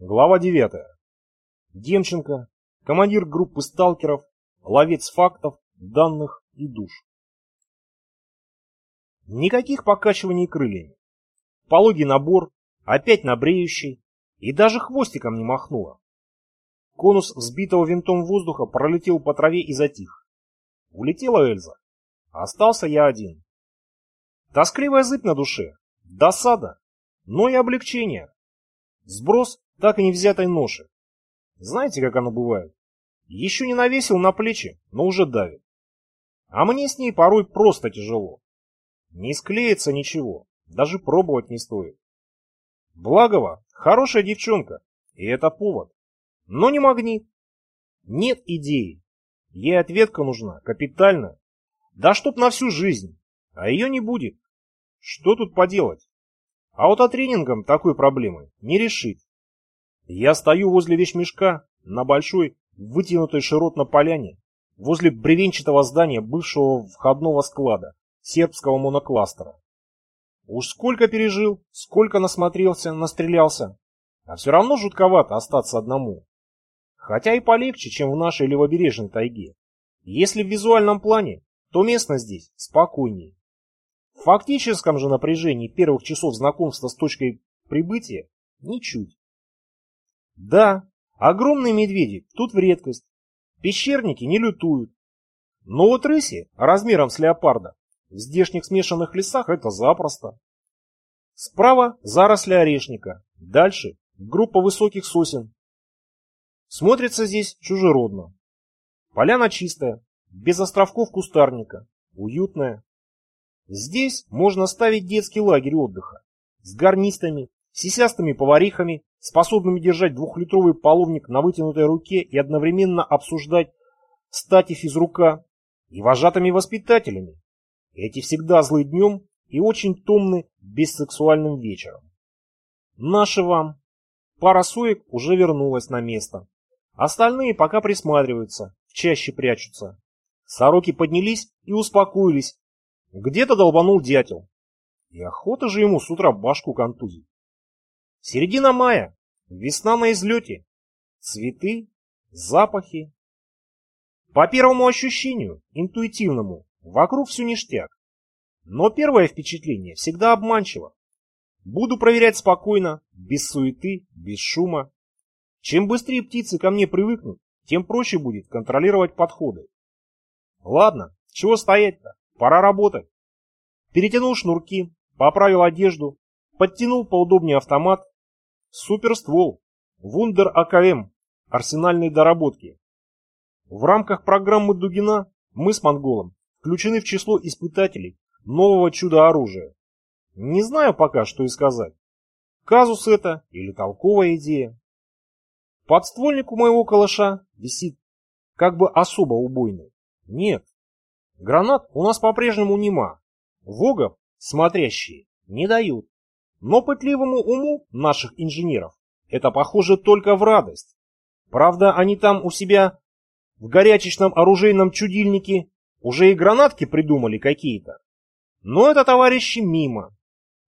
Глава 9. Демченко, командир группы сталкеров, ловец фактов, данных и душ. Никаких покачиваний крыльями. Пологий набор, опять набреющий, и даже хвостиком не махнуло. Конус взбитого винтом воздуха пролетел по траве и затих. Улетела Эльза. Остался я один. Тоскливая зыбь на душе, досада, но и облегчение. Сброс так и не взятой ноши. Знаете, как оно бывает? Еще не навесил на плечи, но уже давит. А мне с ней порой просто тяжело. Не склеится ничего, даже пробовать не стоит. Благова хорошая девчонка, и это повод. Но не магнит. Нет идеи. Ей ответка нужна, капитальная. Да чтоб на всю жизнь. А ее не будет. Что тут поделать? А вот тренингом такой проблемы не решить. Я стою возле вещмешка на большой, вытянутой широтно поляне, возле бревенчатого здания бывшего входного склада сербского монокластера. Уж сколько пережил, сколько насмотрелся, настрелялся, а все равно жутковато остаться одному. Хотя и полегче, чем в нашей левобережной тайге. Если в визуальном плане, то местность здесь спокойнее. В фактическом же напряжении первых часов знакомства с точкой прибытия ничуть. Да, огромные медведи тут в редкость. Пещерники не лютуют. Но вот рыси размером с леопарда в здешних смешанных лесах это запросто. Справа заросли орешника, дальше группа высоких сосен. Смотрится здесь чужеродно. Поляна чистая, без островков кустарника, уютная. Здесь можно ставить детский лагерь отдыха с гарнистами, сисястыми поварихами, способными держать двухлитровый половник на вытянутой руке и одновременно обсуждать стати физрука, и вожатыми воспитателями. Эти всегда злы днем и очень томны бессексуальным вечером. Наши вам. Пара соек уже вернулась на место. Остальные пока присматриваются, чаще прячутся. Сороки поднялись и успокоились. Где-то долбанул дятел. И охота же ему с утра башку контузить. Середина мая, весна на излете, цветы, запахи. По первому ощущению, интуитивному, вокруг все ништяк. Но первое впечатление всегда обманчиво. Буду проверять спокойно, без суеты, без шума. Чем быстрее птицы ко мне привыкнут, тем проще будет контролировать подходы. Ладно, чего стоять-то, пора работать. Перетянул шнурки, поправил одежду, подтянул поудобнее автомат Суперствол. Вундер АКМ. Арсенальные доработки. В рамках программы Дугина мы с Монголом включены в число испытателей нового чудо-оружия. Не знаю пока, что и сказать. Казус это или толковая идея. Подствольник у моего калаша висит как бы особо убойный. Нет. Гранат у нас по-прежнему нема. Вогов, смотрящие, не дают. Но пытливому уму наших инженеров это похоже только в радость. Правда, они там у себя в горячечном оружейном чудильнике уже и гранатки придумали какие-то. Но это, товарищи, мимо.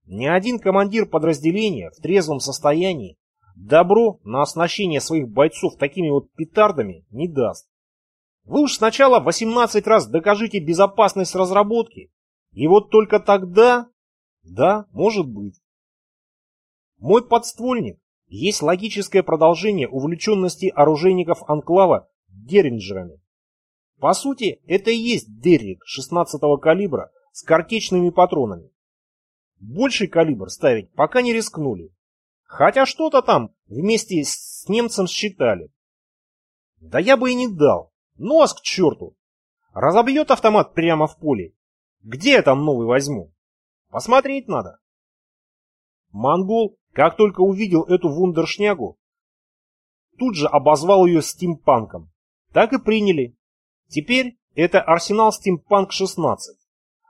Ни один командир подразделения в трезвом состоянии добро на оснащение своих бойцов такими вот петардами не даст. Вы уж сначала 18 раз докажите безопасность разработки, и вот только тогда, да, может быть. Мой подствольник есть логическое продолжение увлеченности оружейников Анклава Деринджерами. По сути, это и есть Деррик 16-го калибра с картечными патронами. Больший калибр ставить пока не рискнули. Хотя что-то там вместе с немцем считали. Да я бы и не дал. Нос к черту. Разобьет автомат прямо в поле. Где я там новый возьму? Посмотреть надо. Монгол как только увидел эту вундершнягу, тут же обозвал ее стимпанком. Так и приняли. Теперь это арсенал стимпанк 16,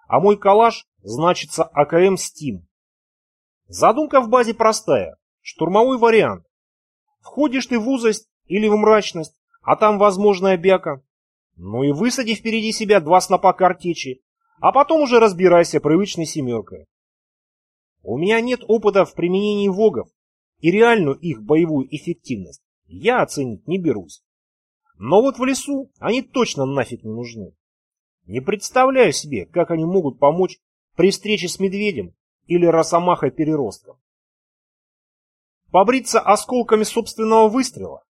а мой калаш значится АКМ Стим. Задумка в базе простая, штурмовой вариант. Входишь ты в узость или в мрачность, а там возможная бяка. Ну и высади впереди себя два снопа картечи, а потом уже разбирайся привычной семеркой. У меня нет опыта в применении вогов, и реальную их боевую эффективность я оценить не берусь. Но вот в лесу они точно нафиг не нужны. Не представляю себе, как они могут помочь при встрече с медведем или росомахой-переростком. Побриться осколками собственного выстрела?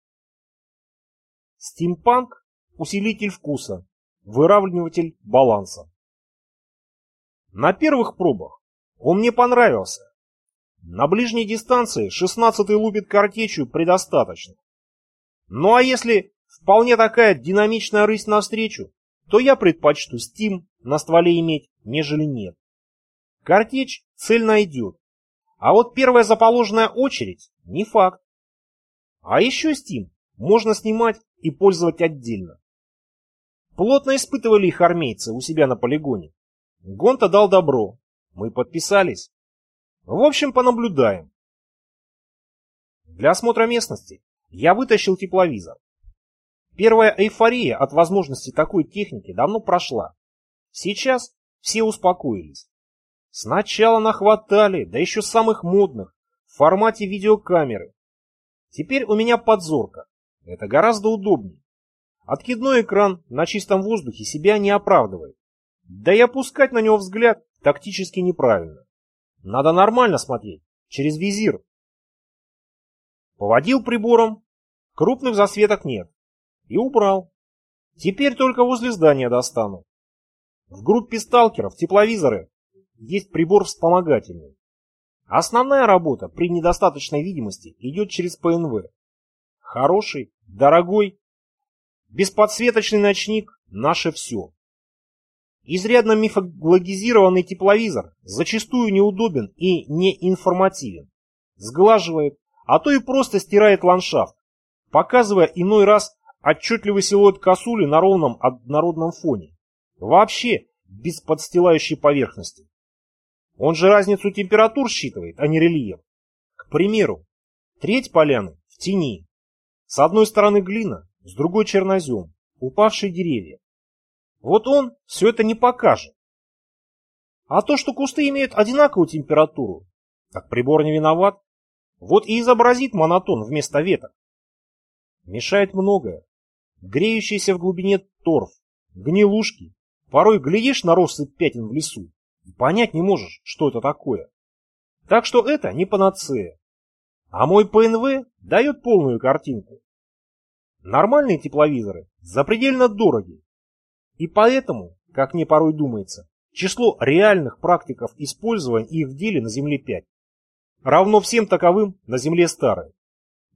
Стимпанк – усилитель вкуса, выравниватель баланса. На первых пробах он мне понравился. На ближней дистанции 16-й лупит картечью предостаточно. Ну а если вполне такая динамичная рысь навстречу, то я предпочту стим на стволе иметь, нежели нет. Картечь цель найдет, а вот первая заположенная очередь не факт. А еще стим можно снимать и пользовать отдельно. Плотно испытывали их армейцы у себя на полигоне. Гонта дал добро. Мы подписались. В общем, понаблюдаем. Для осмотра местности я вытащил тепловизор. Первая эйфория от возможности такой техники давно прошла. Сейчас все успокоились. Сначала нахватали, да еще самых модных, в формате видеокамеры. Теперь у меня подзорка. Это гораздо удобнее. Откидной экран на чистом воздухе себя не оправдывает. Да и опускать на него взгляд тактически неправильно. Надо нормально смотреть, через визир. Поводил прибором, крупных засветок нет. И убрал. Теперь только возле здания достану. В группе сталкеров тепловизоры есть прибор вспомогательный. Основная работа при недостаточной видимости идет через ПНВ. Хороший, дорогой, бесподсветочный ночник – наше все. Изрядно мифологизированный тепловизор зачастую неудобен и неинформативен. Сглаживает, а то и просто стирает ландшафт, показывая иной раз отчетливый силуэт косули на ровном однородном фоне. Вообще без подстилающей поверхности. Он же разницу температур считывает, а не рельеф. К примеру, треть поляны в тени. С одной стороны глина, с другой чернозем, упавшие деревья. Вот он все это не покажет. А то, что кусты имеют одинаковую температуру, так прибор не виноват. Вот и изобразит монотон вместо веток. Мешает многое. Греющийся в глубине торф, гнилушки. Порой глядишь на россыпь пятен в лесу и понять не можешь, что это такое. Так что это не панацея. А мой ПНВ дает полную картинку. Нормальные тепловизоры запредельно дороги и поэтому, как мне порой думается, число реальных практиков использования их в деле на Земле 5 равно всем таковым на Земле старой.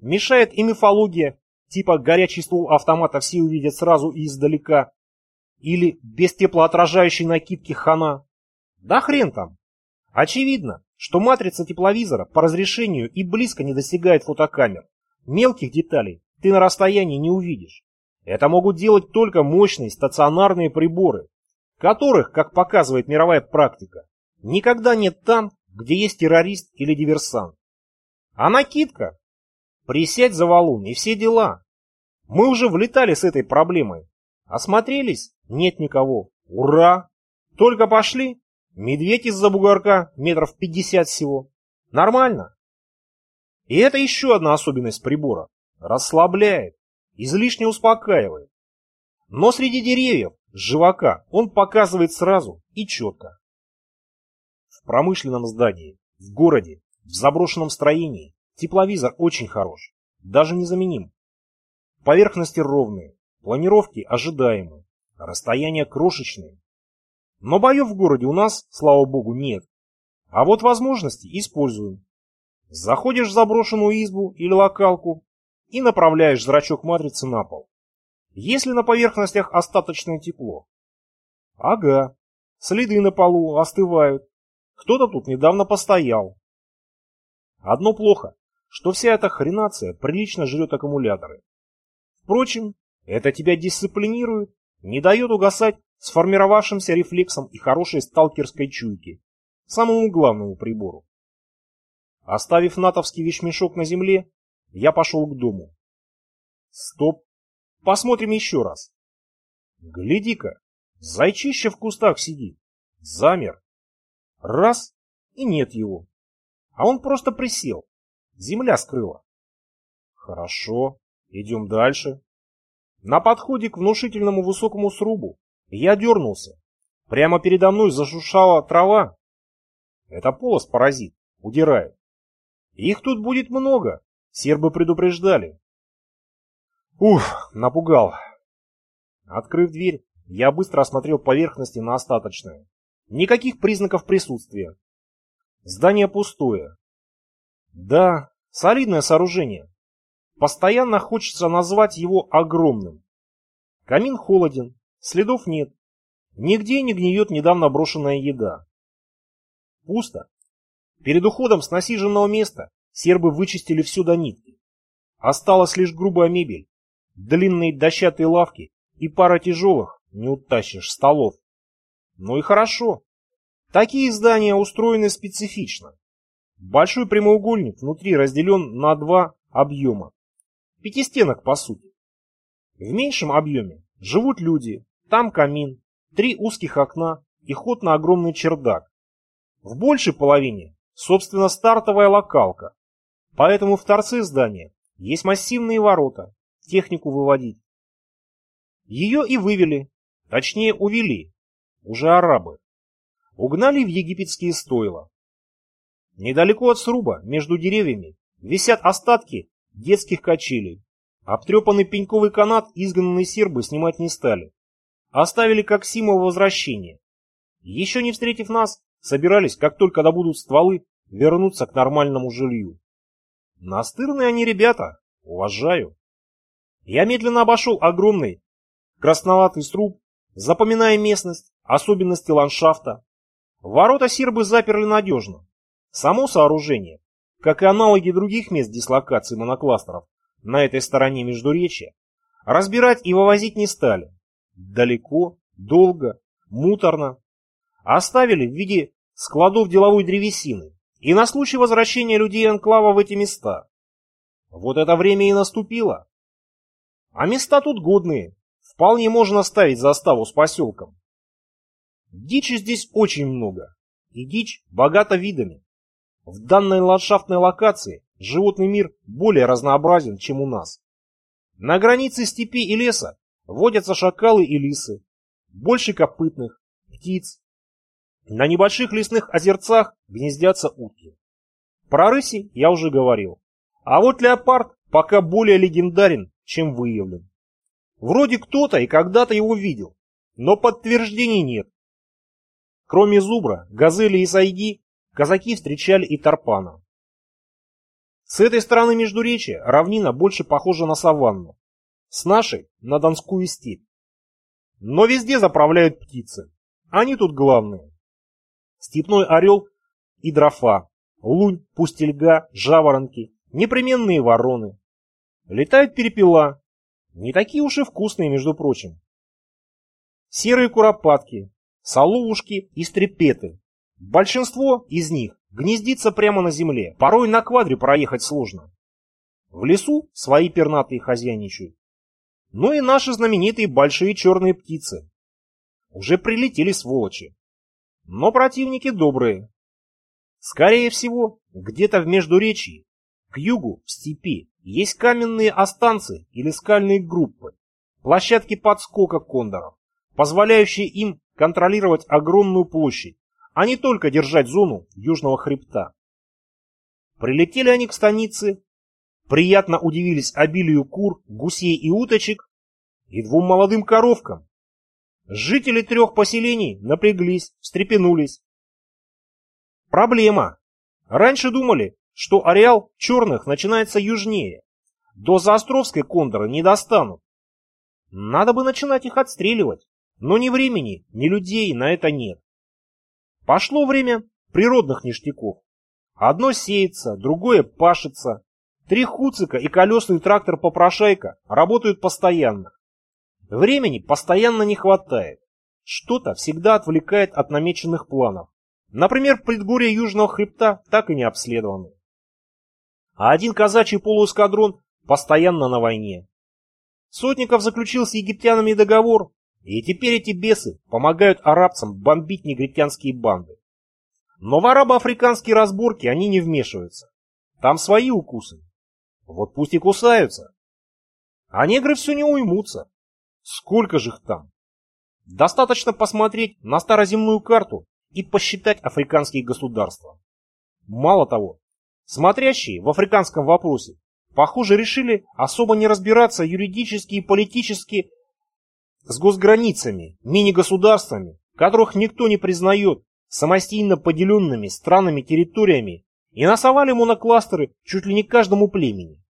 Мешает и мифология, типа горячий ствол автомата все увидят сразу и издалека, или без теплоотражающей накидки хана. Да хрен там. Очевидно, что матрица тепловизора по разрешению и близко не достигает фотокамер. Мелких деталей ты на расстоянии не увидишь. Это могут делать только мощные стационарные приборы, которых, как показывает мировая практика, никогда нет там, где есть террорист или диверсант. А накидка? Присядь за валун и все дела. Мы уже влетали с этой проблемой. Осмотрелись? Нет никого. Ура! Только пошли. Медведь из-за бугорка метров пятьдесят всего. Нормально. И это еще одна особенность прибора. Расслабляет излишне успокаивает. Но среди деревьев, живака, он показывает сразу и четко. В промышленном здании, в городе, в заброшенном строении тепловизор очень хорош, даже незаменим. Поверхности ровные, планировки ожидаемые, расстояния крошечные. Но боев в городе у нас, слава богу, нет. А вот возможности используем. Заходишь в заброшенную избу или локалку, и направляешь зрачок матрицы на пол. Если на поверхностях остаточное тепло? Ага, следы на полу остывают. Кто-то тут недавно постоял. Одно плохо, что вся эта хренация прилично жрет аккумуляторы. Впрочем, это тебя дисциплинирует, не дает угасать сформировавшимся рефлексом и хорошей сталкерской чуйки, самому главному прибору. Оставив натовский вещмешок на земле, я пошел к дому. Стоп. Посмотрим еще раз. Гляди-ка, зайчище в кустах сидит. Замер. Раз, и нет его. А он просто присел. Земля скрыла. Хорошо, идем дальше. На подходе к внушительному высокому срубу я дернулся. Прямо передо мной зашуршала трава. Это полос-паразит, удирает. Их тут будет много, сербы предупреждали. Ух, напугал. Открыв дверь, я быстро осмотрел поверхности на остаточное. Никаких признаков присутствия. Здание пустое. Да, солидное сооружение. Постоянно хочется назвать его огромным. Камин холоден, следов нет. Нигде не гниет недавно брошенная еда. Пусто. Перед уходом с насиженного места сербы вычистили всю до нитки. Осталась лишь грубая мебель, длинные дощатые лавки и пара тяжелых, не утащишь, столов. Ну и хорошо. Такие здания устроены специфично. Большой прямоугольник внутри разделен на два объема. Пятистенок, по сути. В меньшем объеме живут люди, там камин, три узких окна и ход на огромный чердак. В большей половине, собственно, стартовая локалка. Поэтому в торце здания есть массивные ворота, технику выводить. Ее и вывели, точнее увели, уже арабы. Угнали в египетские стойла. Недалеко от сруба, между деревьями, висят остатки детских качелей. Обтрепанный пеньковый канат изгнанные сербы снимать не стали. Оставили как символ возвращения. Еще не встретив нас, собирались, как только добудут стволы, вернуться к нормальному жилью. Настырные они ребята, уважаю. Я медленно обошел огромный красноватый сруб, запоминая местность, особенности ландшафта. Ворота сербы заперли надежно. Само сооружение как и аналоги других мест дислокации монокластеров на этой стороне Междуречья, разбирать и вывозить не стали. Далеко, долго, муторно. Оставили в виде складов деловой древесины и на случай возвращения людей Анклава в эти места. Вот это время и наступило. А места тут годные, вполне можно ставить заставу с поселком. Дичи здесь очень много, и дичь богата видами. В данной ландшафтной локации животный мир более разнообразен, чем у нас. На границе степи и леса водятся шакалы и лисы, больше копытных, птиц. На небольших лесных озерцах гнездятся утки. Про рыси я уже говорил. А вот леопард пока более легендарен, чем выявлен. Вроде кто-то и когда-то его видел, но подтверждений нет. Кроме зубра, газели и сайги, казаки встречали и Тарпана. С этой стороны Междуречия равнина больше похожа на саванну, с нашей – на Донскую степь. Но везде заправляют птицы, они тут главные. Степной орел и дрофа, лунь, пустельга, жаворонки, непременные вороны. Летают перепела, не такие уж и вкусные, между прочим. Серые куропатки, соловушки и стрепеты, Большинство из них гнездится прямо на земле, порой на квадре проехать сложно. В лесу свои пернатые хозяйничают. Ну и наши знаменитые большие черные птицы. Уже прилетели сволочи. Но противники добрые. Скорее всего, где-то в Междуречии, к югу, в степи, есть каменные останцы или скальные группы, площадки подскока кондоров, позволяющие им контролировать огромную площадь а не только держать зону южного хребта. Прилетели они к станице, приятно удивились обилию кур, гусей и уточек и двум молодым коровкам. Жители трех поселений напряглись, встрепенулись. Проблема. Раньше думали, что ареал черных начинается южнее. До Заостровской кондора не достанут. Надо бы начинать их отстреливать, но ни времени, ни людей на это нет. Пошло время природных ништяков. Одно сеется, другое пашется. Три хуцика и колесный трактор-попрошайка работают постоянно. Времени постоянно не хватает. Что-то всегда отвлекает от намеченных планов. Например, предгорье Южного хребта так и не обследованы. А один казачий полуэскадрон постоянно на войне. Сотников заключил с египтянами договор, и теперь эти бесы помогают арабцам бомбить негритянские банды. Но в арабо-африканские разборки они не вмешиваются. Там свои укусы. Вот пусть и кусаются. А негры все не уймутся. Сколько же их там? Достаточно посмотреть на староземную карту и посчитать африканские государства. Мало того, смотрящие в африканском вопросе, похоже, решили особо не разбираться юридически и политически с госграницами, мини-государствами, которых никто не признает, самостийно поделенными странами территориями и насовали монокластеры чуть ли не каждому племени.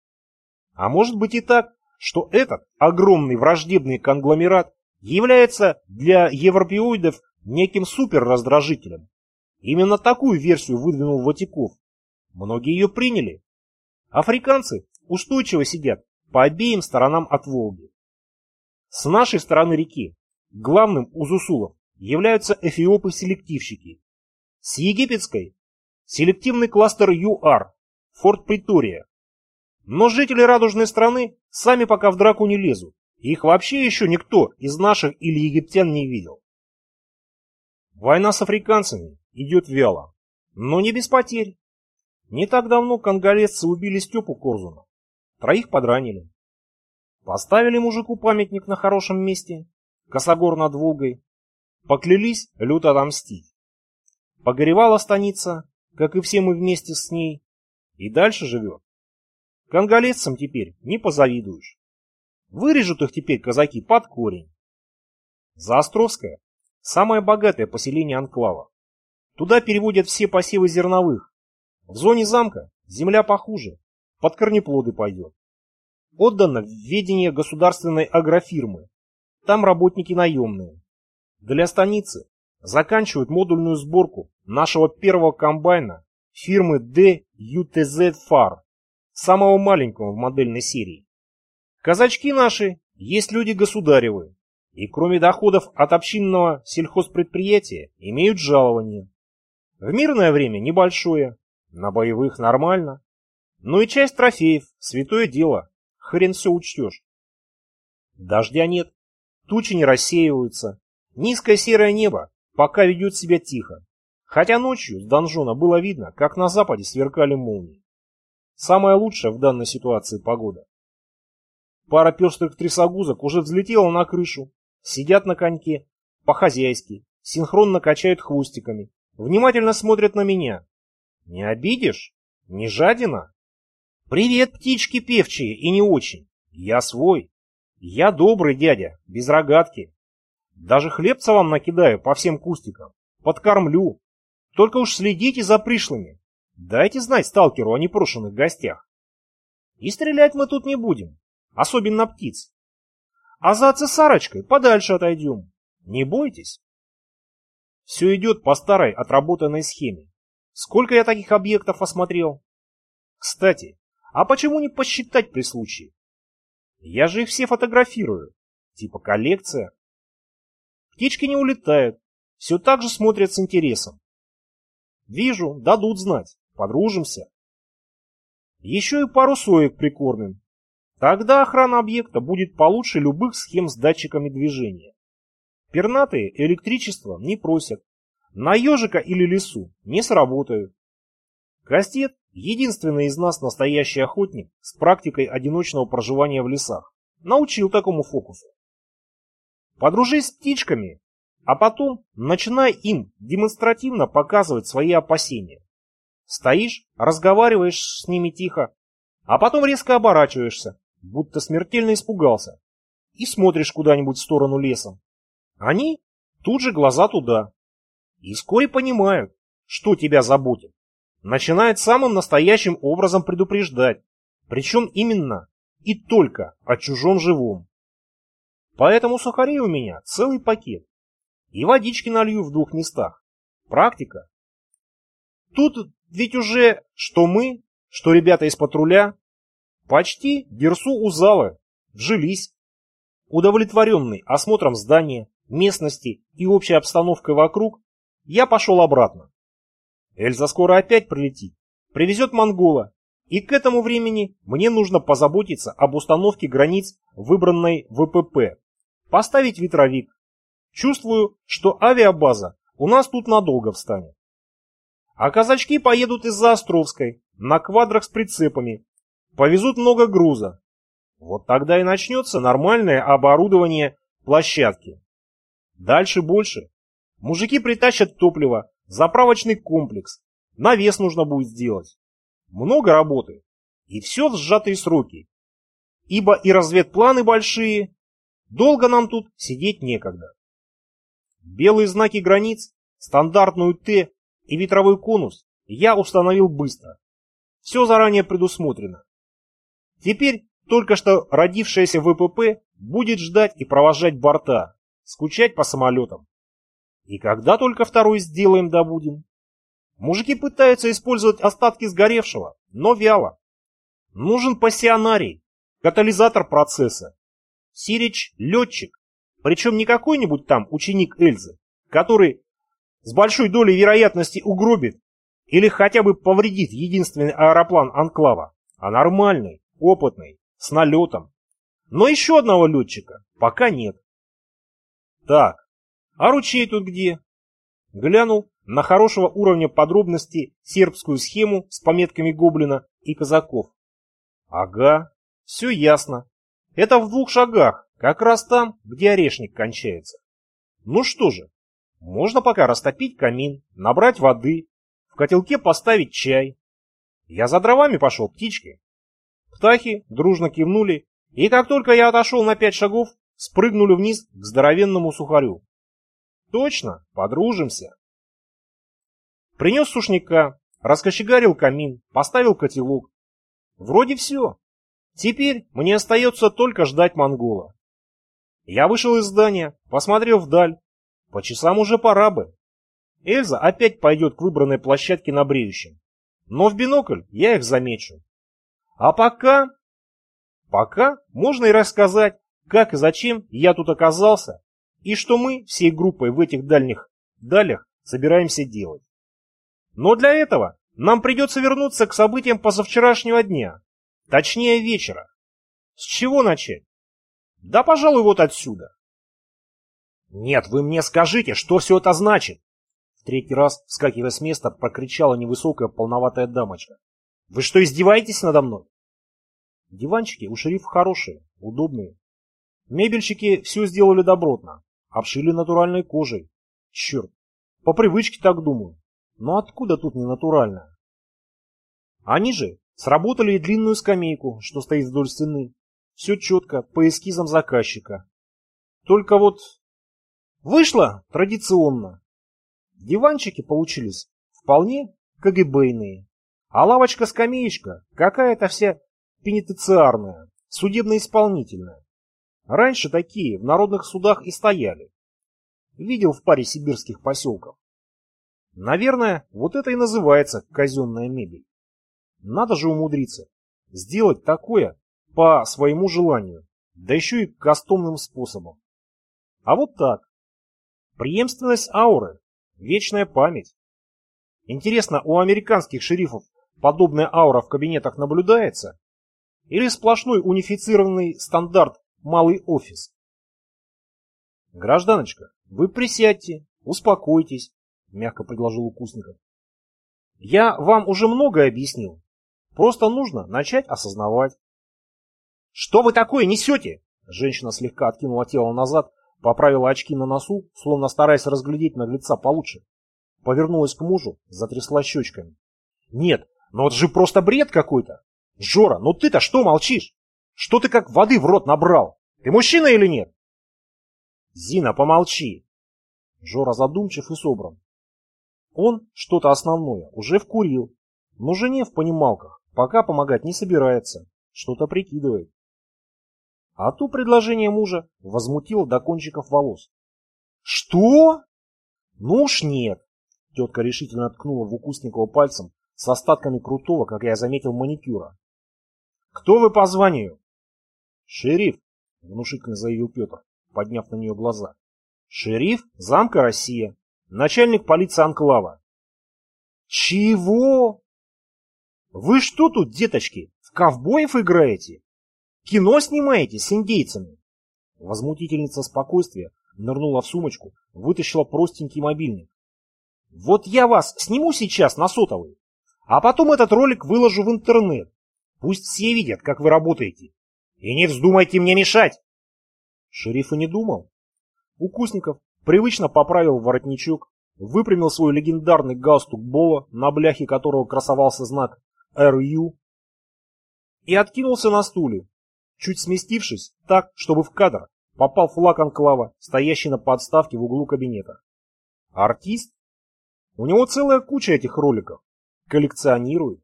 А может быть и так, что этот огромный враждебный конгломерат является для европеоидов неким суперраздражителем. Именно такую версию выдвинул Ватиков. Многие ее приняли. Африканцы устойчиво сидят по обеим сторонам от Волги. С нашей стороны реки главным у зусулов являются эфиопы-селективщики. С египетской – селективный кластер ЮАР, Форт Притория. Но жители радужной страны сами пока в драку не лезут. Их вообще еще никто из наших или египтян не видел. Война с африканцами идет вяло, но не без потерь. Не так давно конголезцы убили Степу Корзуна. Троих подранили. Поставили мужику памятник на хорошем месте, косогор над Волгой. Поклялись люто отомстить. Погоревала станица, как и все мы вместе с ней, и дальше живет. Конголезцам теперь не позавидуешь. Вырежут их теперь казаки под корень. Заостровское – самое богатое поселение анклава. Туда переводят все посевы зерновых. В зоне замка земля похуже, под корнеплоды пойдет. Отдано в ведение государственной агрофирмы. Там работники наемные. Для станицы заканчивают модульную сборку нашего первого комбайна фирмы DUTZ FAR, самого маленького в модельной серии. Казачки наши есть люди государевы, и кроме доходов от общинного сельхозпредприятия имеют жалование. В мирное время небольшое, на боевых нормально. Ну и часть трофеев, святое дело, хрен все учтешь. Дождя нет, тучи не рассеиваются, низкое серое небо пока ведет себя тихо, хотя ночью с донжона было видно, как на западе сверкали молнии. Самая лучшая в данной ситуации погода. Пара пестрых трясогузок уже взлетела на крышу, сидят на коньке, по-хозяйски, синхронно качают хвостиками, внимательно смотрят на меня. Не обидишь? Не жадина? Привет, птички певчие и не очень. Я свой. Я добрый дядя, без рогатки. Даже хлебца вам накидаю по всем кустикам. Подкормлю. Только уж следите за пришлыми. Дайте знать сталкеру о непрошенных гостях. И стрелять мы тут не будем особенно птиц. А за цесарочкой подальше отойдем. Не бойтесь. Все идет по старой отработанной схеме. Сколько я таких объектов осмотрел? Кстати, а почему не посчитать при случае? Я же их все фотографирую. Типа коллекция. Птички не улетают. Все так же смотрят с интересом. Вижу, дадут знать. Подружимся. Еще и пару соек прикормим. Тогда охрана объекта будет получше любых схем с датчиками движения. Пернатые электричество не просят. На ежика или лесу не сработают. Кастет – единственный из нас настоящий охотник с практикой одиночного проживания в лесах. Научил такому фокусу. Подружись с птичками, а потом начинай им демонстративно показывать свои опасения. Стоишь, разговариваешь с ними тихо, а потом резко оборачиваешься, будто смертельно испугался, и смотришь куда-нибудь в сторону леса. Они тут же глаза туда. И вскоре понимают, что тебя заботит. Начинают самым настоящим образом предупреждать, причем именно и только о чужом живом. Поэтому сухарей у меня целый пакет. И водички налью в двух местах. Практика. Тут ведь уже что мы, что ребята из патруля, Почти дерсу у зала, вжились. Удовлетворенный осмотром здания, местности и общей обстановкой вокруг, я пошел обратно. Эльза скоро опять прилетит, привезет монгола, и к этому времени мне нужно позаботиться об установке границ выбранной ВПП, поставить ветровик. Чувствую, что авиабаза у нас тут надолго встанет. А казачки поедут из-за Островской, на квадрах с прицепами. Повезут много груза. Вот тогда и начнется нормальное оборудование площадки. Дальше больше. Мужики притащат топливо, заправочный комплекс, навес нужно будет сделать. Много работы. И все в сжатые сроки. Ибо и разведпланы большие. Долго нам тут сидеть некогда. Белые знаки границ, стандартную Т и ветровой конус я установил быстро. Все заранее предусмотрено. Теперь только что родившаяся ВПП будет ждать и провожать борта, скучать по самолетам. И когда только второй сделаем добудем. Мужики пытаются использовать остатки сгоревшего, но вяло. Нужен пассионарий, катализатор процесса. Сирич – летчик, причем не какой-нибудь там ученик Эльзы, который с большой долей вероятности угробит или хотя бы повредит единственный аэроплан Анклава, а нормальный, опытный, с налетом. Но еще одного летчика пока нет. Так, а ручей тут где? Глянул на хорошего уровня подробности сербскую схему с пометками гоблина и казаков. Ага, все ясно. Это в двух шагах, как раз там, где орешник кончается. Ну что же, можно пока растопить камин, набрать воды, в котелке поставить чай. Я за дровами пошел, птички. Птахи дружно кивнули, и как только я отошел на пять шагов, спрыгнули вниз к здоровенному сухарю. Точно, подружимся. Принес сушняка, раскочегарил камин, поставил котелок. Вроде все. Теперь мне остается только ждать монгола. Я вышел из здания, посмотрел вдаль. По часам уже пора бы. Эльза опять пойдет к выбранной площадке на бреющем. Но в бинокль я их замечу. А пока... Пока можно и рассказать, как и зачем я тут оказался, и что мы всей группой в этих дальних далях собираемся делать. Но для этого нам придется вернуться к событиям позавчерашнего дня, точнее вечера. С чего начать? Да, пожалуй, вот отсюда. Нет, вы мне скажите, что все это значит? В третий раз, вскакивая с места, прокричала невысокая полноватая дамочка. Вы что, издеваетесь надо мной? Диванчики у шерифа хорошие, удобные. Мебельщики все сделали добротно, обшили натуральной кожей. Черт, по привычке так думаю. Но откуда тут ненатуральное? Они же сработали и длинную скамейку, что стоит вдоль стены. Все четко, по эскизам заказчика. Только вот вышло традиционно. Диванчики получились вполне КГБйные. А лавочка-скамеечка какая-то вся пенитенциарная, судебно-исполнительная. Раньше такие в народных судах и стояли. Видел в паре сибирских поселков. Наверное, вот это и называется казенная мебель. Надо же умудриться сделать такое по своему желанию, да еще и кастомным способом. А вот так. Преемственность ауры, вечная память. Интересно, у американских шерифов подобная аура в кабинетах наблюдается? Или сплошной унифицированный стандарт малый офис? Гражданочка, вы присядьте, успокойтесь, мягко предложил Укусников. Я вам уже многое объяснил. Просто нужно начать осознавать. Что вы такое несете? Женщина слегка откинула тело назад, поправила очки на носу, словно стараясь разглядеть наглеца получше. Повернулась к мужу, затрясла щечками. Нет, ну это же просто бред какой-то. Жора, ну ты-то что молчишь? Что ты как воды в рот набрал? Ты мужчина или нет? Зина, помолчи. Жора задумчив и собран. Он что-то основное уже вкурил, но жене в понималках пока помогать не собирается, что-то прикидывает. А то предложение мужа возмутило до кончиков волос. «Что? Ну уж нет!» Тетка решительно ткнула в Укусникова пальцем с остатками крутого, как я заметил, маникюра. «Кто вы по званию?» «Шериф», — внушительно заявил Петр, подняв на нее глаза. «Шериф замка Россия, начальник полиции Анклава». «Чего? Вы что тут, деточки, в ковбоев играете? Кино снимаете с индейцами?» Возмутительница спокойствия нырнула в сумочку, вытащила простенький мобильник. Вот я вас сниму сейчас на сотовый, а потом этот ролик выложу в интернет. Пусть все видят, как вы работаете. И не вздумайте мне мешать. Шериф и не думал. Укусников привычно поправил воротничок, выпрямил свой легендарный галстук Бола, на бляхе которого красовался знак «РЮ», и откинулся на стуле, чуть сместившись так, чтобы в кадр попал флаг анклава, стоящий на подставке в углу кабинета. Артист? У него целая куча этих роликов. Коллекционирует.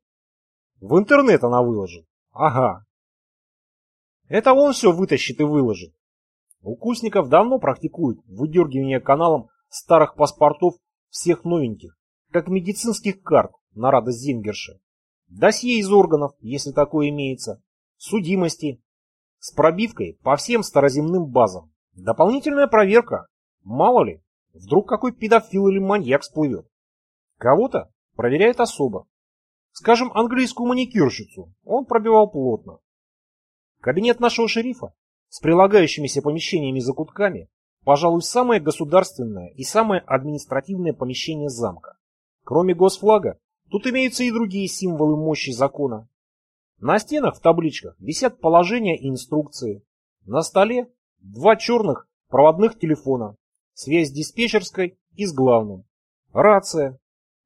В интернет она выложит. Ага. Это он все вытащит и выложит. Укусников давно практикует выдергивание каналом старых паспортов всех новеньких, как медицинских карт на радость Зингерша. Досье из органов, если такое имеется, судимости, с пробивкой по всем староземным базам. Дополнительная проверка. Мало ли, вдруг какой педофил или маньяк всплывет. Кого-то проверяет особо. Скажем, английскую маникюрщицу он пробивал плотно. Кабинет нашего шерифа с прилагающимися помещениями за кутками, пожалуй, самое государственное и самое административное помещение замка. Кроме госфлага, тут имеются и другие символы мощи закона, на стенах в табличках висят положения и инструкции. На столе два черных проводных телефона, связь с диспетчерской и с главным. Рация.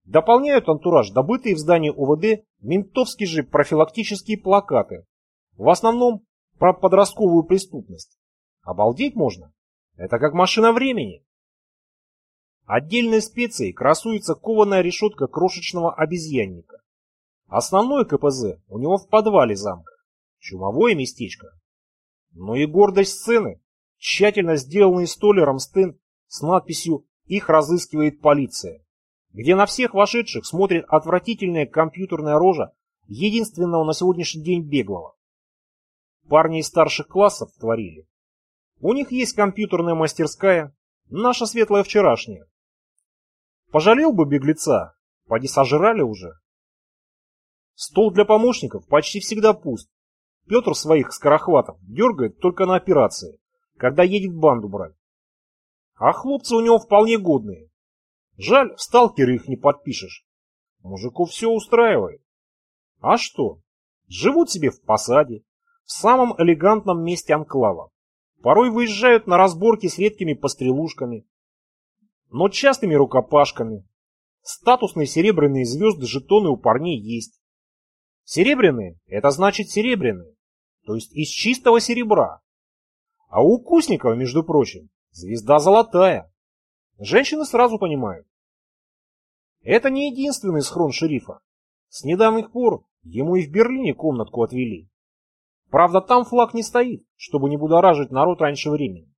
Дополняют антураж добытые в здании УВД ментовские же профилактические плакаты. В основном про подростковую преступность. Обалдеть можно. Это как машина времени. Отдельной специей красуется кованая решетка крошечного обезьянника. Основной КПЗ у него в подвале замка. Чумовое местечко. Но и гордость сцены. Тщательно сделанный столером стенд с надписью «Их разыскивает полиция», где на всех вошедших смотрит отвратительная компьютерная рожа единственного на сегодняшний день беглого. Парни из старших классов творили. У них есть компьютерная мастерская, наша светлая вчерашняя. Пожалел бы беглеца, поди сожрали уже. Стол для помощников почти всегда пуст. Петр своих скорохватов дергает только на операции, когда едет банду брать. А хлопцы у него вполне годные. Жаль, в сталкеры их не подпишешь. Мужиков все устраивает. А что? Живут себе в посаде, в самом элегантном месте анклава. Порой выезжают на разборки с редкими пострелушками, но частыми рукопашками. Статусные серебряные звезды жетоны у парней есть. Серебряные – это значит серебряные, то есть из чистого серебра. А у Укусникова, между прочим, звезда золотая. Женщины сразу понимают. Это не единственный схрон шерифа. С недавних пор ему и в Берлине комнатку отвели. Правда, там флаг не стоит, чтобы не будоражить народ раньше времени.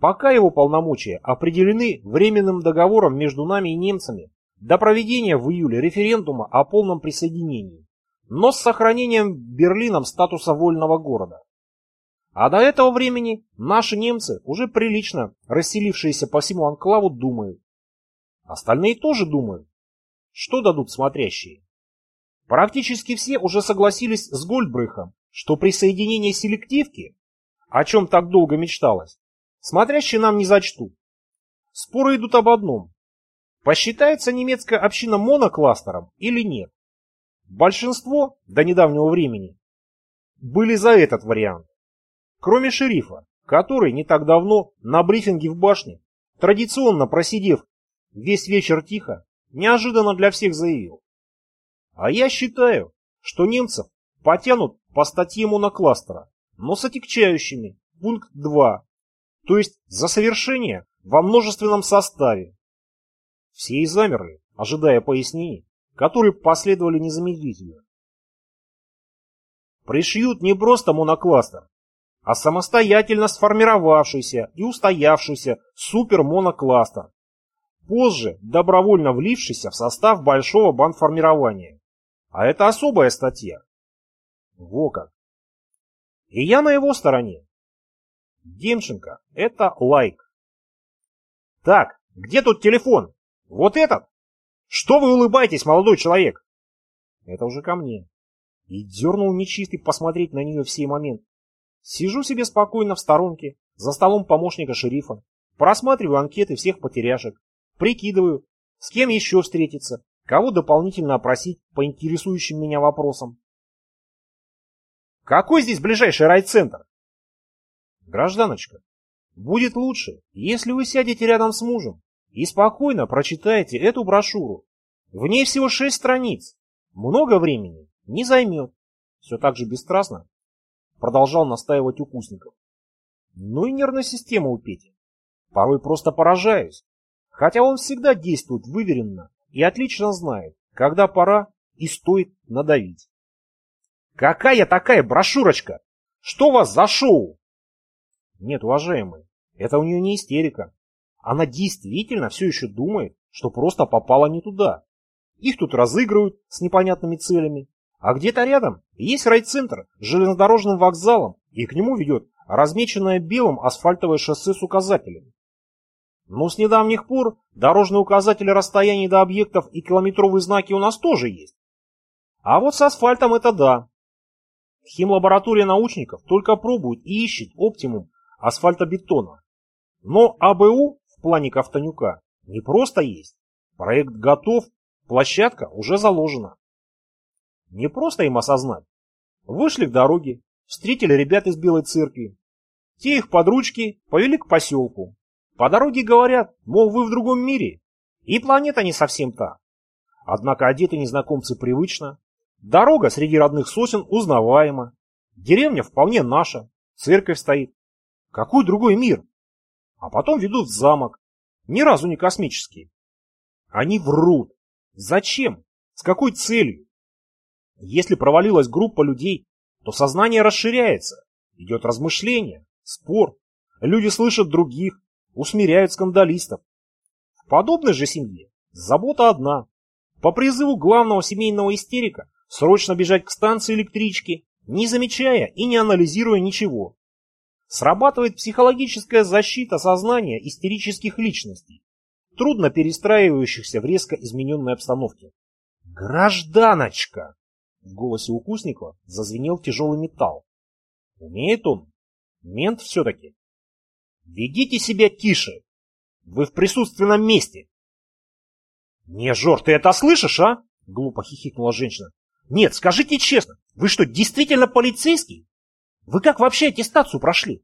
Пока его полномочия определены временным договором между нами и немцами до проведения в июле референдума о полном присоединении но с сохранением Берлином статуса вольного города. А до этого времени наши немцы, уже прилично расселившиеся по всему анклаву, думают. Остальные тоже думают. Что дадут смотрящие? Практически все уже согласились с Гольдбрыхом, что присоединение селективки, о чем так долго мечталось, смотрящие нам не зачтут. Споры идут об одном. Посчитается немецкая община монокластером или нет? Большинство, до недавнего времени, были за этот вариант. Кроме шерифа, который не так давно на брифинге в башне, традиционно просидев весь вечер тихо, неожиданно для всех заявил. А я считаю, что немцев потянут по статье монокластера, но с отягчающими, пункт 2, то есть за совершение во множественном составе. Все и замерли, ожидая пояснений которые последовали незамедлительно. Пришьют не просто монокластер, а самостоятельно сформировавшийся и устоявшийся супермонокластер, позже добровольно влившийся в состав большого бандформирования. А это особая статья. Во как. И я на его стороне. Демченко – это лайк. Так, где тут телефон? Вот этот? Что вы улыбаетесь, молодой человек? Это уже ко мне. И дернул нечистый посмотреть на нее в сей момент. Сижу себе спокойно в сторонке, за столом помощника шерифа, просматриваю анкеты всех потеряшек, прикидываю, С кем еще встретиться? Кого дополнительно опросить по интересующим меня вопросам? Какой здесь ближайший райцентр? Гражданочка, будет лучше, если вы сядете рядом с мужем и спокойно прочитаете эту брошюру. В ней всего шесть страниц. Много времени не займет. Все так же бесстрастно продолжал настаивать Укусников. Ну и нервная система у Пети. Порой просто поражаюсь. Хотя он всегда действует выверенно и отлично знает, когда пора и стоит надавить. Какая такая брошюрочка? Что у вас за шоу? Нет, уважаемый, это у нее не истерика. Она действительно все еще думает, что просто попала не туда. Их тут разыгрывают с непонятными целями. А где-то рядом есть райцентр с железнодорожным вокзалом, и к нему ведет размеченное белым асфальтовое шоссе с указателями. Но с недавних пор дорожные указатели расстояний до объектов и километровые знаки у нас тоже есть. А вот с асфальтом это да. Химлаборатория научников только пробует и ищет оптимум асфальтобетона. Но АБУ в плане Ковтонюка не просто есть. Проект готов, площадка уже заложена. Не просто им осознать. Вышли к дороге, встретили ребят из Белой Церкви. Те их подручки повели к поселку. По дороге говорят, мол, вы в другом мире, и планета не совсем та. Однако одеты незнакомцы привычно, Дорога среди родных сосен узнаваема. Деревня вполне наша, церковь стоит. Какой другой мир? А потом ведут в замок. Ни разу не космический. Они врут. Зачем? С какой целью? Если провалилась группа людей, то сознание расширяется. Идет размышление, спор. Люди слышат других, усмиряют скандалистов. В подобной же семье забота одна. По призыву главного семейного истерика Срочно бежать к станции электрички, не замечая и не анализируя ничего. Срабатывает психологическая защита сознания истерических личностей, трудно перестраивающихся в резко измененной обстановке. «Гражданочка!» В голосе Укусникова зазвенел тяжелый металл. «Умеет он? Мент все-таки. Ведите себя тише. Вы в присутственном месте». «Не, Жор, ты это слышишь, а?» Глупо хихикнула женщина. Нет, скажите честно, вы что, действительно полицейский? Вы как вообще аттестацию прошли?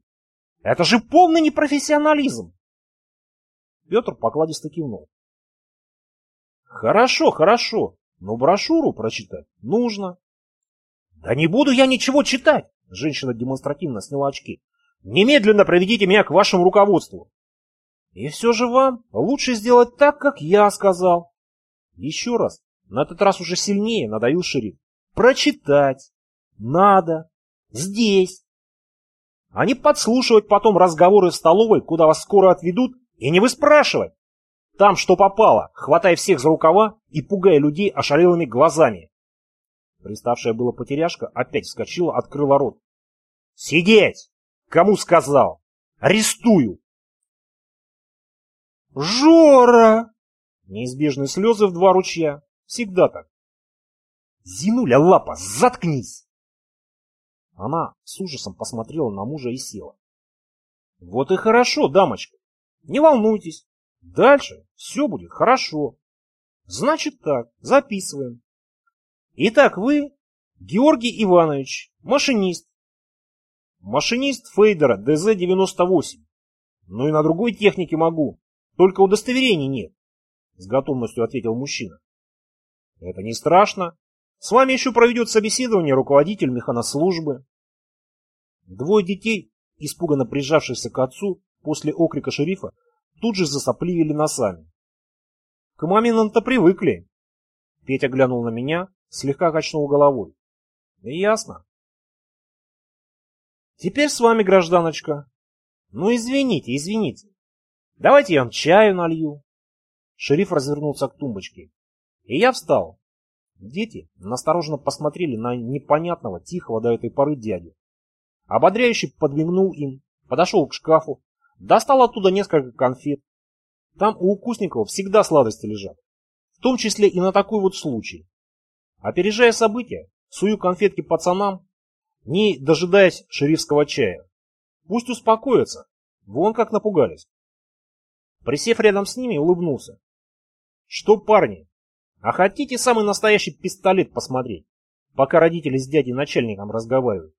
Это же полный непрофессионализм. Петр покладисто кивнул. Хорошо, хорошо, но брошюру прочитать нужно. Да не буду я ничего читать, женщина демонстративно сняла очки. Немедленно проведите меня к вашему руководству. И все же вам лучше сделать так, как я сказал. Еще раз на этот раз уже сильнее надавил шериф. Прочитать. Надо. Здесь. А не подслушивать потом разговоры в столовой, куда вас скоро отведут, и не выспрашивать. Там что попало, хватая всех за рукава и пугая людей ошалелыми глазами. Приставшая была потеряшка опять вскочила, открыла рот. «Сидеть! Кому сказал? Арестую!» «Жора!» Неизбежные слезы в два ручья. Всегда так. Зинуля лапа, заткнись! Она с ужасом посмотрела на мужа и села. Вот и хорошо, дамочка. Не волнуйтесь. Дальше все будет хорошо. Значит так, записываем. Итак, вы Георгий Иванович, машинист. Машинист Фейдера ДЗ-98. Ну и на другой технике могу, только удостоверений нет. С готовностью ответил мужчина. Это не страшно. С вами еще проведет собеседование руководитель механослужбы. Двое детей, испуганно прижавшихся к отцу после окрика шерифа, тут же засопливили носами. К маминам-то привыкли. Петя глянул на меня, слегка качнул головой. Ясно. Теперь с вами, гражданочка. Ну, извините, извините. Давайте я вам чаю налью. Шериф развернулся к тумбочке. И я встал. Дети настороженно посмотрели на непонятного, тихого до этой поры дядю. Ободряющий подмигнул им, подошел к шкафу, достал оттуда несколько конфет. Там у укусников всегда сладости лежат, в том числе и на такой вот случай. Опережая события, сую конфетки пацанам, не дожидаясь шерифского чая. Пусть успокоятся, вон как напугались. Присев рядом с ними, улыбнулся. Что, парни, а хотите самый настоящий пистолет посмотреть, пока родители с дядей начальником разговаривают?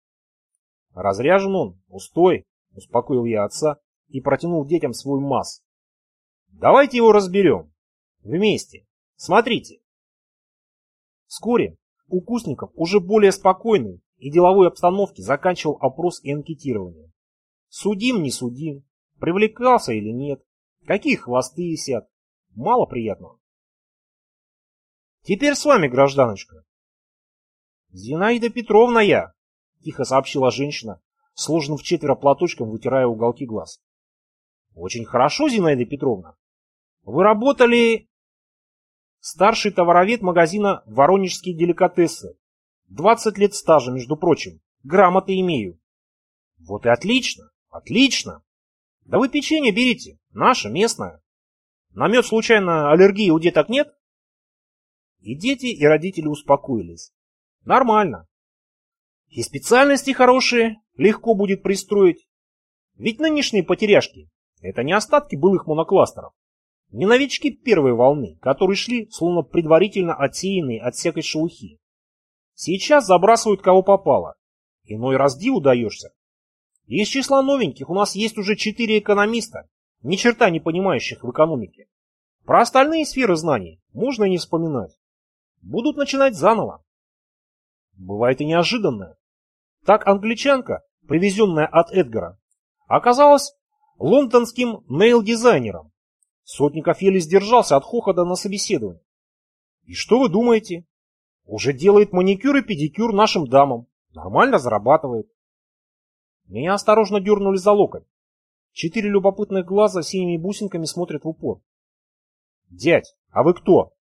Разряжен он, пустой, успокоил я отца и протянул детям свой МАЗ. Давайте его разберем. Вместе. Смотрите. Вскоре Укусников уже более спокойный и деловой обстановке заканчивал опрос и анкетирование. Судим, не судим, привлекался или нет, какие хвосты висят. Мало приятного. Теперь с вами, гражданочка. Зинаида Петровна я, тихо сообщила женщина, сложенным в четверо платочком, вытирая уголки глаз. Очень хорошо, Зинаида Петровна. Вы работали... Старший товаровед магазина «Воронежские деликатесы». 20 лет стажа, между прочим. Грамоты имею. Вот и отлично, отлично. Да вы печенье берите, наше, местное. На мед, случайно, аллергии у деток нет? И дети, и родители успокоились. Нормально. И специальности хорошие, легко будет пристроить. Ведь нынешние потеряшки – это не остатки былых монокластеров. Не новички первой волны, которые шли, словно предварительно отсеянные от всякой шелухи. Сейчас забрасывают кого попало. Иной раз диву даешься. Из числа новеньких у нас есть уже четыре экономиста, ни черта не понимающих в экономике. Про остальные сферы знаний можно и не вспоминать. Будут начинать заново. Бывает и неожиданное. Так англичанка, привезенная от Эдгара, оказалась лондонским нейл-дизайнером, Сотников еле сдержался от хохота на собеседовании. И что вы думаете? Уже делает маникюр и педикюр нашим дамам. Нормально зарабатывает. Меня осторожно дернули за локоть. Четыре любопытных глаза синими бусинками смотрят в упор. «Дядь, а вы кто?»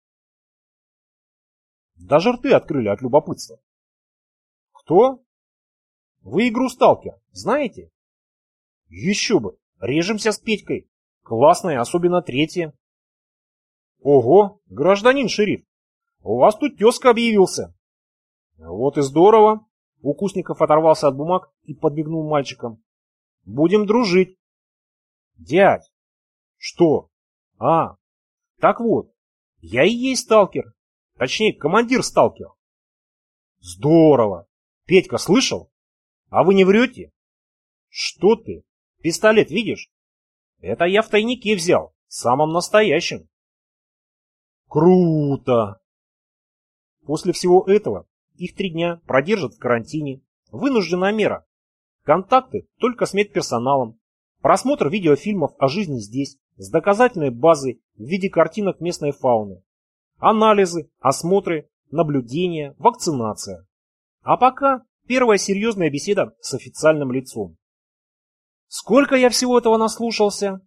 Даже рты открыли от любопытства. «Кто?» «Вы игру «Сталкер» знаете?» «Еще бы! Режемся с Петькой. Классная, особенно третья. Ого, гражданин шериф, у вас тут тезка объявился. Вот и здорово. Укусников оторвался от бумаг и подбегнул мальчикам. Будем дружить. Дядь. Что? А, так вот, я и есть сталкер. Точнее, командир сталкер. Здорово. Петька, слышал? А вы не врете? Что ты? Пистолет видишь? Это я в тайнике взял, самым настоящим. Круто! После всего этого их три дня продержат в карантине. Вынужденная мера. Контакты только с медперсоналом. Просмотр видеофильмов о жизни здесь с доказательной базой в виде картинок местной фауны. Анализы, осмотры, наблюдения, вакцинация. А пока первая серьезная беседа с официальным лицом. Сколько я всего этого наслушался?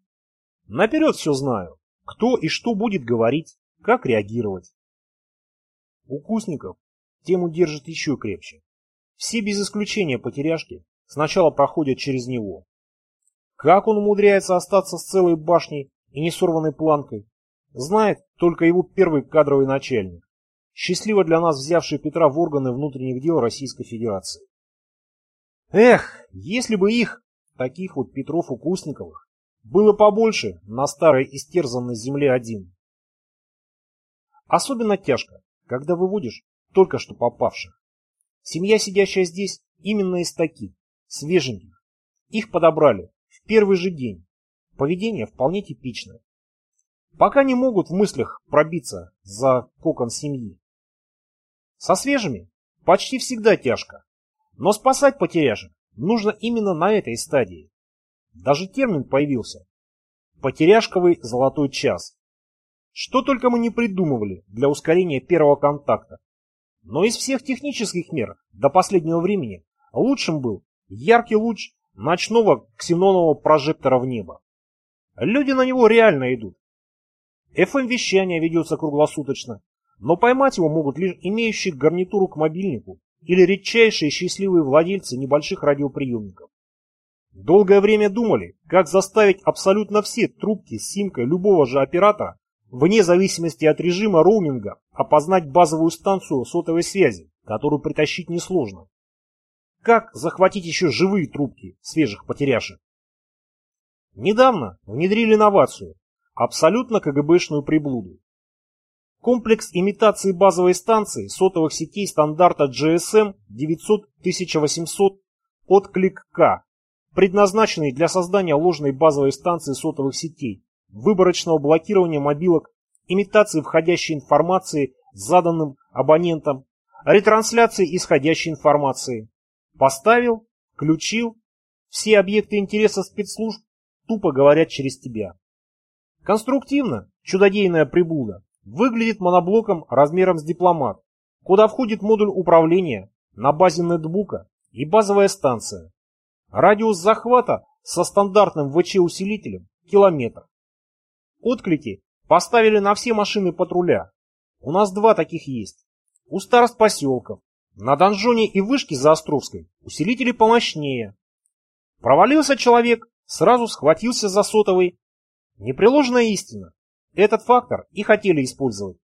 Наперед все знаю. Кто и что будет говорить, как реагировать. Укусников тему держит еще крепче. Все без исключения потеряшки сначала проходят через него. Как он умудряется остаться с целой башней и не сорванной планкой, знает только его первый кадровый начальник, счастливо для нас взявший Петра в органы внутренних дел Российской Федерации. Эх, если бы их Таких вот Петров Укусниковых было побольше на старой истерзанной земле один. Особенно тяжко, когда выводишь только что попавших. Семья, сидящая здесь, именно из таких, свеженьких. Их подобрали в первый же день. Поведение вполне типичное. Пока не могут в мыслях пробиться за кокон семьи. Со свежими почти всегда тяжко. Но спасать потеряшек нужно именно на этой стадии. Даже термин появился. Потеряшковый золотой час. Что только мы не придумывали для ускорения первого контакта. Но из всех технических мер до последнего времени лучшим был яркий луч ночного ксенонового прожектора в небо. Люди на него реально идут. FM-вещание ведется круглосуточно, но поймать его могут лишь имеющие гарнитуру к мобильнику или редчайшие счастливые владельцы небольших радиоприемников. Долгое время думали, как заставить абсолютно все трубки с симкой любого же оператора, вне зависимости от режима роуминга, опознать базовую станцию сотовой связи, которую притащить несложно. Как захватить еще живые трубки свежих потеряшек? Недавно внедрили новацию, абсолютно КГБшную приблуду. Комплекс имитации базовой станции сотовых сетей стандарта GSM 900-1800 отклик К, предназначенный для создания ложной базовой станции сотовых сетей, выборочного блокирования мобилок, имитации входящей информации с заданным абонентом, ретрансляции исходящей информации. Поставил, включил, все объекты интереса спецслужб тупо говорят через тебя. Конструктивно, чудодейная приблуда, выглядит моноблоком размером с дипломат, куда входит модуль управления на базе нетбука и базовая станция. Радиус захвата со стандартным ВЧ-усилителем – километр. Отклики поставили на все машины патруля. У нас два таких есть. У старост поселков. На донжоне и вышке за Островской усилители помощнее. Провалился человек, сразу схватился за сотовый. Непреложная истина. Этот фактор и хотели использовать.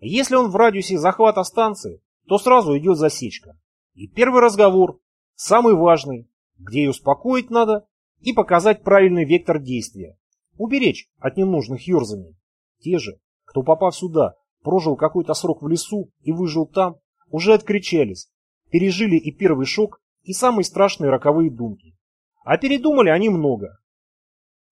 Если он в радиусе захвата станции, то сразу идет засечка. И первый разговор, самый важный, где и успокоить надо, и показать правильный вектор действия. Уберечь от ненужных ерзаний. Те же, кто попав сюда, прожил какой-то срок в лесу и выжил там, уже откричались, пережили и первый шок, и самые страшные роковые думки. А передумали они много.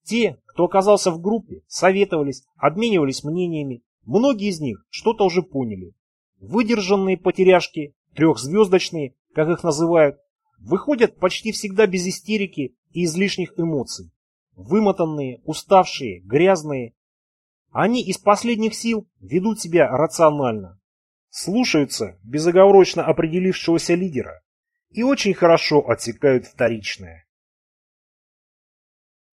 Те, кто оказался в группе, советовались, обменивались мнениями. Многие из них что-то уже поняли. Выдержанные потеряшки, трехзвездочные, как их называют, выходят почти всегда без истерики и излишних эмоций. Вымотанные, уставшие, грязные. Они из последних сил ведут себя рационально. Слушаются безоговорочно определившегося лидера и очень хорошо отсекают вторичное.